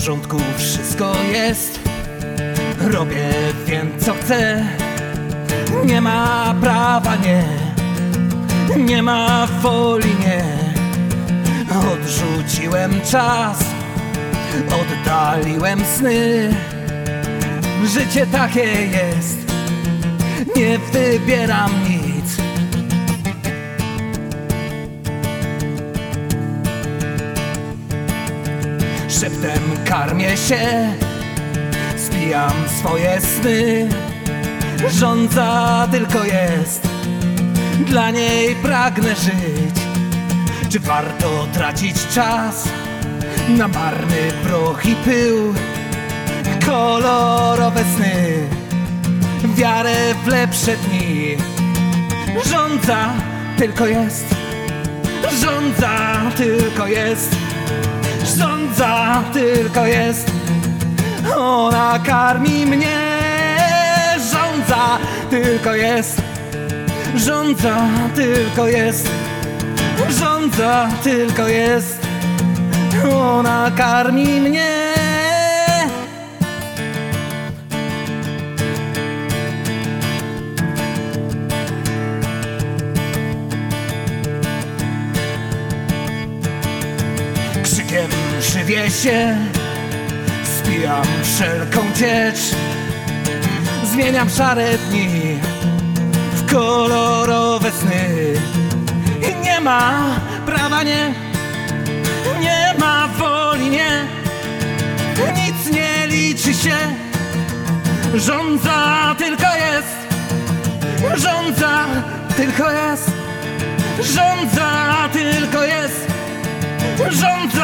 porządku wszystko jest. Robię więc co chcę. Nie ma prawa nie. Nie ma woli nie. Odrzuciłem czas. Oddaliłem sny. Życie takie jest. Nie wybieram nic Szeptem karmię się. Spijam swoje sny. Rządza tylko jest. Dla niej pragnę żyć. Czy warto tracić czas Na marny proch i pył? Kolorowe sny. Wiarę w lepsze dni. Rządza tylko jest. Rządza tylko jest Rządza tylko jest. Ona karmi mnie Rządza tylko jest. Rządza tylko jest. Rządza tylko jest. Ona karmi mnie Krzykiem żywię się Spijam wszelką ciecz Zmieniam szare dni W kolorowe sny. I nie ma prawa nie Nie ma woli nie Nic nie liczy się. Rządza tylko jest Rządza tylko jest Rządza tylko jest Rządza